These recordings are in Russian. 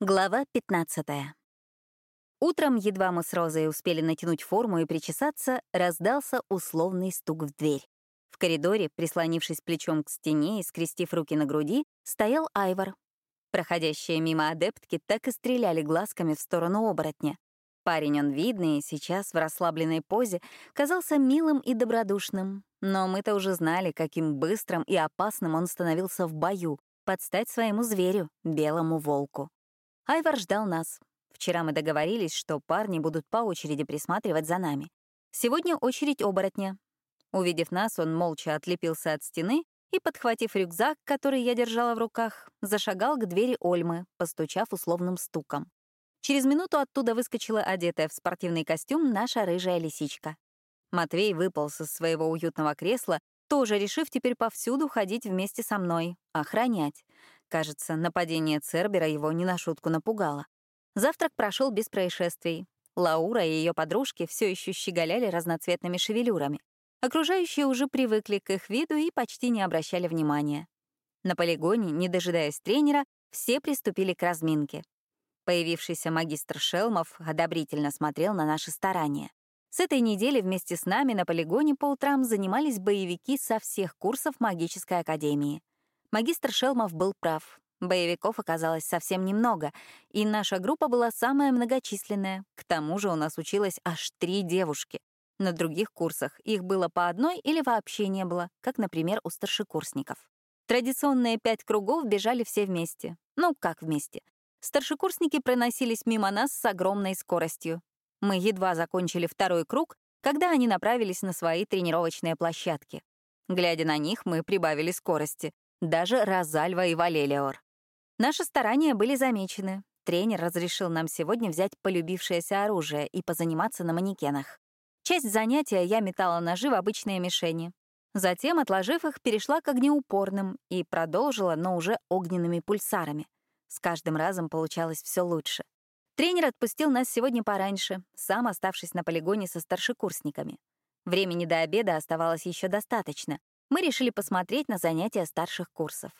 Глава 15. Утром, едва мы с Розой успели натянуть форму и причесаться, раздался условный стук в дверь. В коридоре, прислонившись плечом к стене и скрестив руки на груди, стоял Айвар. Проходящие мимо адептки так и стреляли глазками в сторону оборотня. Парень он видный и сейчас в расслабленной позе казался милым и добродушным, но мы-то уже знали, каким быстрым и опасным он становился в бою, под стать своему зверю, белому волку. Айвар ждал нас. Вчера мы договорились, что парни будут по очереди присматривать за нами. Сегодня очередь оборотня. Увидев нас, он молча отлепился от стены и, подхватив рюкзак, который я держала в руках, зашагал к двери Ольмы, постучав условным стуком. Через минуту оттуда выскочила одетая в спортивный костюм наша рыжая лисичка. Матвей выполз из своего уютного кресла, тоже решив теперь повсюду ходить вместе со мной, охранять. Кажется, нападение Цербера его не на шутку напугало. Завтрак прошел без происшествий. Лаура и ее подружки все еще щеголяли разноцветными шевелюрами. Окружающие уже привыкли к их виду и почти не обращали внимания. На полигоне, не дожидаясь тренера, все приступили к разминке. Появившийся магистр Шелмов одобрительно смотрел на наши старания. С этой недели вместе с нами на полигоне по утрам занимались боевики со всех курсов магической академии. Магистр Шелмов был прав. Боевиков оказалось совсем немного, и наша группа была самая многочисленная. К тому же у нас училось аж три девушки. На других курсах их было по одной или вообще не было, как, например, у старшекурсников. Традиционные пять кругов бежали все вместе. Ну, как вместе? Старшекурсники проносились мимо нас с огромной скоростью. Мы едва закончили второй круг, когда они направились на свои тренировочные площадки. Глядя на них, мы прибавили скорости даже Розальва и Валелиор. Наши старания были замечены. Тренер разрешил нам сегодня взять полюбившееся оружие и позаниматься на манекенах. Часть занятия я метала ножи в обычные мишени. Затем, отложив их, перешла к огнеупорным и продолжила, но уже огненными пульсарами. С каждым разом получалось все лучше. Тренер отпустил нас сегодня пораньше, сам оставшись на полигоне со старшекурсниками. Времени до обеда оставалось еще достаточно, мы решили посмотреть на занятия старших курсов.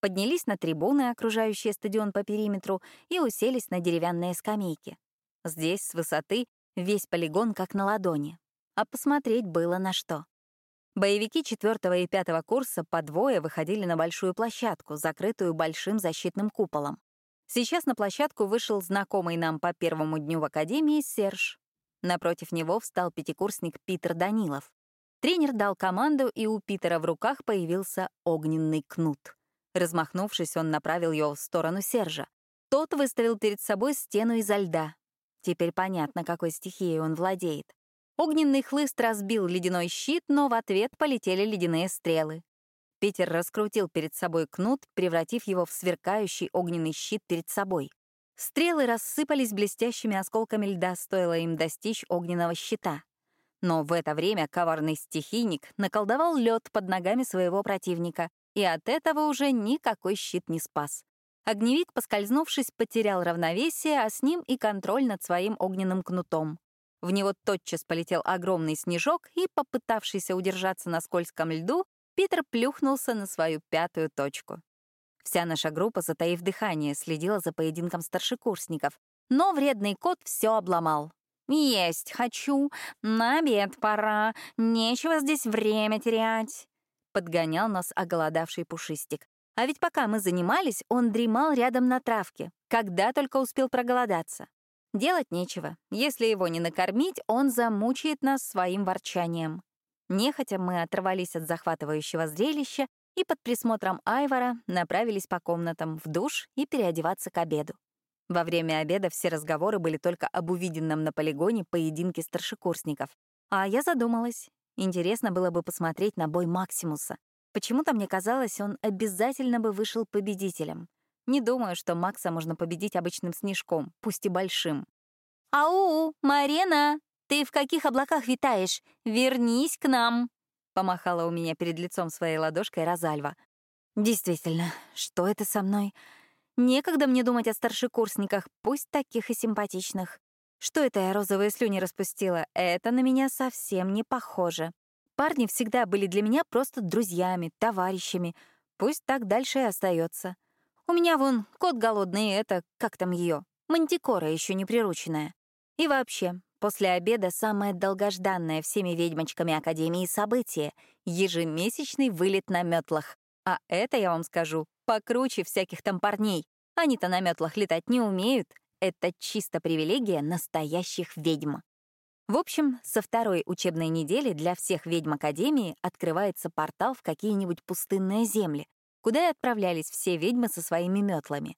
Поднялись на трибуны, окружающие стадион по периметру, и уселись на деревянные скамейки. Здесь, с высоты, весь полигон как на ладони. А посмотреть было на что. Боевики четвертого и пятого курса по двое выходили на большую площадку, закрытую большим защитным куполом. Сейчас на площадку вышел знакомый нам по первому дню в академии Серж. Напротив него встал пятикурсник Питер Данилов. Тренер дал команду, и у Питера в руках появился огненный кнут. Размахнувшись, он направил его в сторону Сержа. Тот выставил перед собой стену изо льда. Теперь понятно, какой стихией он владеет. Огненный хлыст разбил ледяной щит, но в ответ полетели ледяные стрелы. Питер раскрутил перед собой кнут, превратив его в сверкающий огненный щит перед собой. Стрелы рассыпались блестящими осколками льда, стоило им достичь огненного щита. Но в это время коварный стихийник наколдовал лед под ногами своего противника, и от этого уже никакой щит не спас. Огневик, поскользнувшись, потерял равновесие, а с ним и контроль над своим огненным кнутом. В него тотчас полетел огромный снежок, и, попытавшийся удержаться на скользком льду, Питер плюхнулся на свою пятую точку. Вся наша группа, затаив дыхание, следила за поединком старшекурсников, но вредный кот все обломал. «Есть хочу. На обед пора. Нечего здесь время терять», — подгонял нас оголодавший пушистик. А ведь пока мы занимались, он дремал рядом на травке, когда только успел проголодаться. Делать нечего. Если его не накормить, он замучает нас своим ворчанием. Нехотя мы оторвались от захватывающего зрелища и под присмотром Айвара направились по комнатам в душ и переодеваться к обеду. Во время обеда все разговоры были только об увиденном на полигоне поединке старшекурсников. А я задумалась. Интересно было бы посмотреть на бой Максимуса. Почему-то мне казалось, он обязательно бы вышел победителем. Не думаю, что Макса можно победить обычным снежком, пусть и большим. «Ау, Марена, ты в каких облаках витаешь? Вернись к нам!» Помахала у меня перед лицом своей ладошкой Розальва. «Действительно, что это со мной?» Некогда мне думать о старшекурсниках, пусть таких и симпатичных. Что это я розовые слюни распустила? Это на меня совсем не похоже. Парни всегда были для меня просто друзьями, товарищами. Пусть так дальше и остается. У меня вон кот голодный, это, как там ее, мантикора еще не прирученная. И вообще, после обеда самое долгожданное всеми ведьмочками Академии событие — ежемесячный вылет на метлах. А это, я вам скажу, покруче всяких там парней. Они-то на метлах летать не умеют. Это чисто привилегия настоящих ведьм. В общем, со второй учебной недели для всех ведьм Академии открывается портал в какие-нибудь пустынные земли, куда и отправлялись все ведьмы со своими метлами.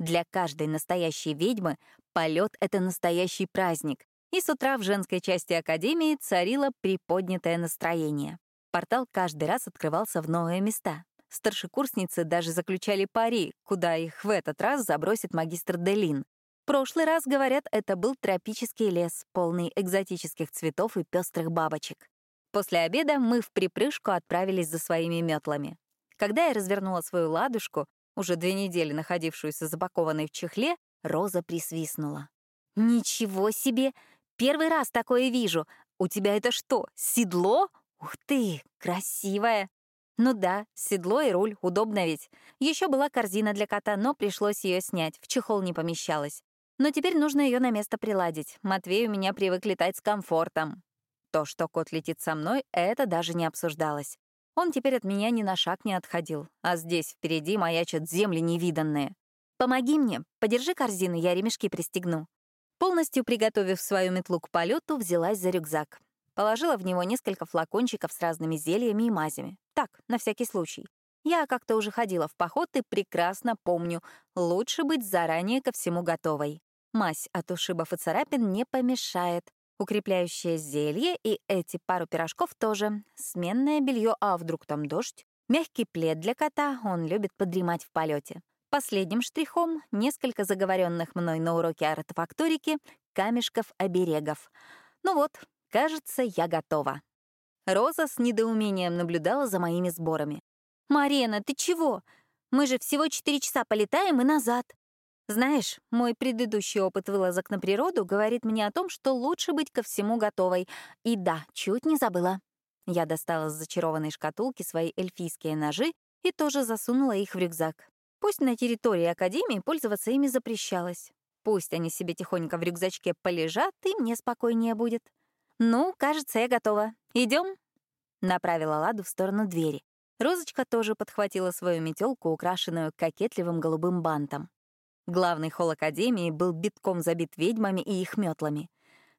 Для каждой настоящей ведьмы полет — это настоящий праздник, и с утра в женской части Академии царило приподнятое настроение. Портал каждый раз открывался в новые места. Старшекурсницы даже заключали пари, куда их в этот раз забросит магистр Делин. Прошлый раз, говорят, это был тропический лес, полный экзотических цветов и пестрых бабочек. После обеда мы в припрыжку отправились за своими метлами. Когда я развернула свою ладушку, уже две недели находившуюся запакованной в чехле, Роза присвистнула. «Ничего себе! Первый раз такое вижу! У тебя это что, седло? Ух ты, красивое!» Ну да, седло и руль, удобно ведь. Еще была корзина для кота, но пришлось ее снять, в чехол не помещалась. Но теперь нужно ее на место приладить. Матвей у меня привык летать с комфортом. То, что кот летит со мной, это даже не обсуждалось. Он теперь от меня ни на шаг не отходил, а здесь впереди маячат земли невиданные. «Помоги мне, подержи корзину, я ремешки пристегну». Полностью приготовив свою метлу к полету, взялась за рюкзак. Положила в него несколько флакончиков с разными зельями и мазями. Так, на всякий случай. Я как-то уже ходила в поход и прекрасно помню, лучше быть заранее ко всему готовой. Мазь от ушибов и царапин не помешает укрепляющее зелье и эти пару пирожков тоже, сменное белье, а вдруг там дождь, мягкий плед для кота, он любит подремать в полете. Последним штрихом — несколько заговоренных мной на уроке артефакторики камешков-оберегов. Ну вот, кажется, я готова. Роза с недоумением наблюдала за моими сборами. «Марена, ты чего? Мы же всего четыре часа полетаем и назад. Знаешь, мой предыдущий опыт вылазок на природу говорит мне о том, что лучше быть ко всему готовой. И да, чуть не забыла. Я достала с зачарованной шкатулки свои эльфийские ножи и тоже засунула их в рюкзак. Пусть на территории Академии пользоваться ими запрещалось. Пусть они себе тихонько в рюкзачке полежат, и мне спокойнее будет. «Ну, кажется, я готова. Идем? Направила Ладу в сторону двери. Розочка тоже подхватила свою метелку, украшенную кокетливым голубым бантом. Главный холл Академии был битком забит ведьмами и их метлами.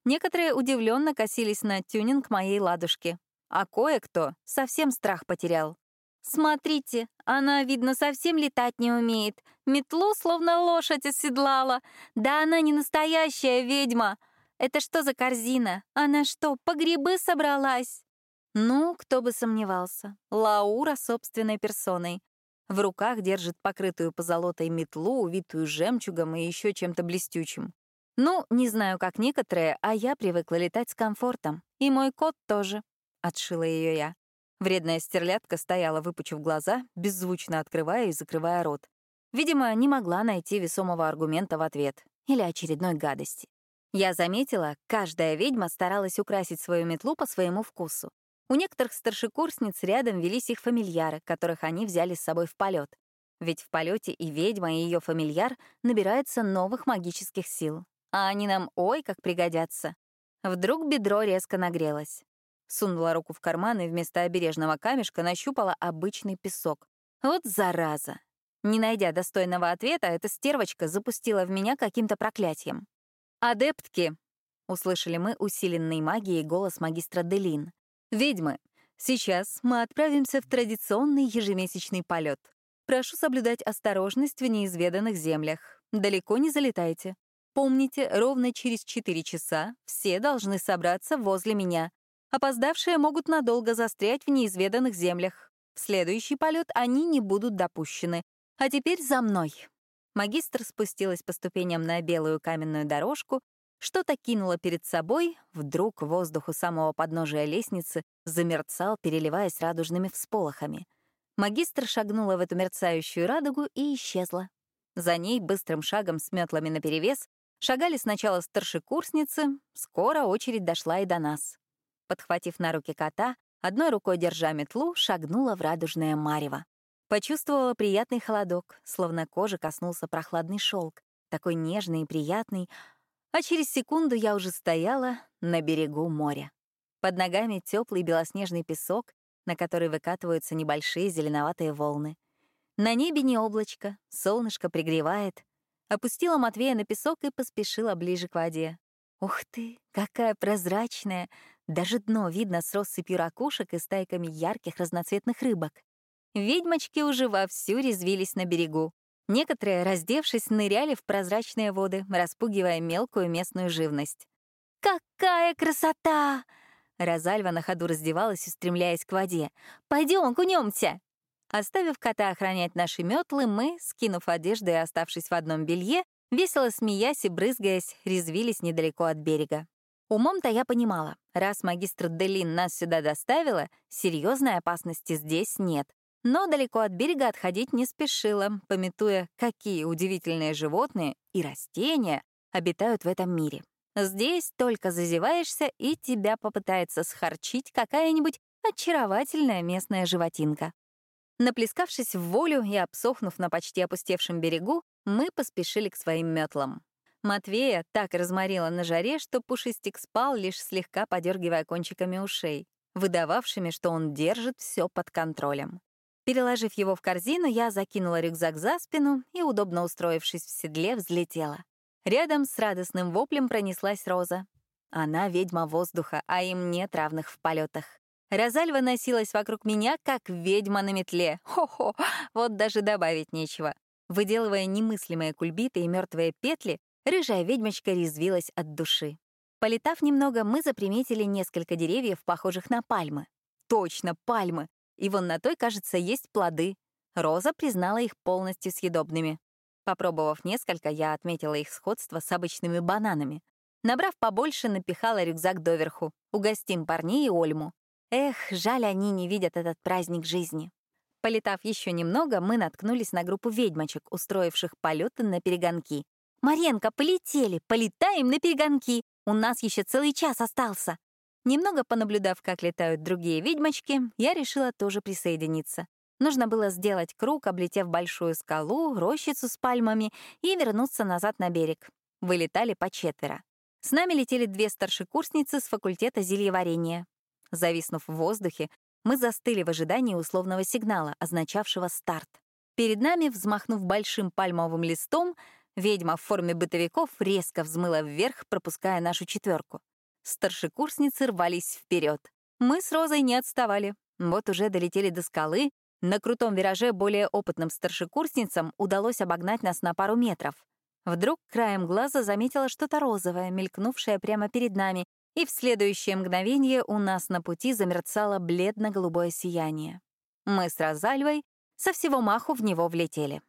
Некоторые удивленно косились на тюнинг моей ладушки, а кое-кто совсем страх потерял. «Смотрите, она, видно, совсем летать не умеет. Метлу словно лошадь оседлала. Да она не настоящая ведьма. Это что за корзина? Она что, по грибы собралась?» Ну, кто бы сомневался. Лаура собственной персоной. В руках держит покрытую позолотой метлу, увитую жемчугом и еще чем-то блестючим. Ну, не знаю, как некоторые, а я привыкла летать с комфортом. И мой кот тоже. Отшила ее я. Вредная стерлядка стояла, выпучив глаза, беззвучно открывая и закрывая рот. Видимо, не могла найти весомого аргумента в ответ или очередной гадости. Я заметила, каждая ведьма старалась украсить свою метлу по своему вкусу. У некоторых старшекурсниц рядом велись их фамильяры, которых они взяли с собой в полет. Ведь в полете и ведьма, и ее фамильяр набираются новых магических сил. А они нам ой как пригодятся. Вдруг бедро резко нагрелось. Сунула руку в карман и вместо обережного камешка нащупала обычный песок. Вот зараза! Не найдя достойного ответа, эта стервочка запустила в меня каким-то проклятием. «Адептки!» — услышали мы усиленный магией голос магистра Делин. Ведьмы, сейчас мы отправимся в традиционный ежемесячный полет. Прошу соблюдать осторожность в неизведанных землях. Далеко не залетайте. Помните, ровно через 4 часа все должны собраться возле меня. Опоздавшие могут надолго застрять в неизведанных землях. В следующий полет они не будут допущены. А теперь за мной. Магистр спустилась по ступеням на белую каменную дорожку что-то кинула перед собой, вдруг воздух у самого подножия лестницы замерцал, переливаясь радужными всполохами. Магистр шагнула в эту мерцающую радугу и исчезла. За ней быстрым шагом с метлами наперевес шагали сначала старшекурсницы, скоро очередь дошла и до нас. Подхватив на руки кота, одной рукой держа метлу, шагнула в радужное марево. Почувствовала приятный холодок, словно кожа коснулся прохладный шелк, такой нежный и приятный, а через секунду я уже стояла на берегу моря. Под ногами теплый белоснежный песок, на который выкатываются небольшие зеленоватые волны. На небе не облачко, солнышко пригревает. Опустила Матвея на песок и поспешила ближе к воде. Ух ты, какая прозрачная! Даже дно видно с россыпью ракушек и стайками ярких разноцветных рыбок. Ведьмочки уже вовсю резвились на берегу. Некоторые, раздевшись, ныряли в прозрачные воды, распугивая мелкую местную живность. «Какая красота!» Розальва на ходу раздевалась, устремляясь к воде. «Пойдем, кунемся!» Оставив кота охранять наши метлы, мы, скинув одежду и оставшись в одном белье, весело смеясь и брызгаясь, резвились недалеко от берега. Умом-то я понимала, раз магистр Делин нас сюда доставила, серьезной опасности здесь нет. Но далеко от берега отходить не спешила, пометуя, какие удивительные животные и растения обитают в этом мире. Здесь только зазеваешься, и тебя попытается схарчить какая-нибудь очаровательная местная животинка. Наплескавшись в волю и обсохнув на почти опустевшем берегу, мы поспешили к своим метлам. Матвея так разморила на жаре, что Пушистик спал, лишь слегка подергивая кончиками ушей, выдававшими, что он держит все под контролем. Переложив его в корзину, я закинула рюкзак за спину и, удобно устроившись в седле, взлетела. Рядом с радостным воплем пронеслась Роза. Она ведьма воздуха, а им нет равных в полетах. Розальва носилась вокруг меня, как ведьма на метле. Хо-хо, вот даже добавить нечего. Выделывая немыслимые кульбиты и мертвые петли, рыжая ведьмочка резвилась от души. Полетав немного, мы заприметили несколько деревьев, похожих на пальмы. Точно, пальмы. И вон на той, кажется, есть плоды. Роза признала их полностью съедобными. Попробовав несколько, я отметила их сходство с обычными бананами. Набрав побольше, напихала рюкзак доверху. Угостим парней и Ольму. Эх, жаль, они не видят этот праздник жизни. Полетав еще немного, мы наткнулись на группу ведьмочек, устроивших полеты на перегонки. «Маренко, полетели! Полетаем на перегонки! У нас еще целый час остался!» Немного понаблюдав, как летают другие ведьмочки, я решила тоже присоединиться. Нужно было сделать круг, облетев большую скалу, рощицу с пальмами и вернуться назад на берег. Вылетали по четверо. С нами летели две старшекурсницы с факультета зельеварения. Зависнув в воздухе, мы застыли в ожидании условного сигнала, означавшего старт. Перед нами, взмахнув большим пальмовым листом, ведьма в форме бытовиков резко взмыла вверх, пропуская нашу четверку. Старшекурсницы рвались вперед. Мы с Розой не отставали. Вот уже долетели до скалы, на крутом вираже более опытным старшекурсницам удалось обогнать нас на пару метров. Вдруг краем глаза заметила что-то розовое, мелькнувшее прямо перед нами, и в следующее мгновение у нас на пути замерцало бледно-голубое сияние. Мы с Розальвой со всего маху в него влетели.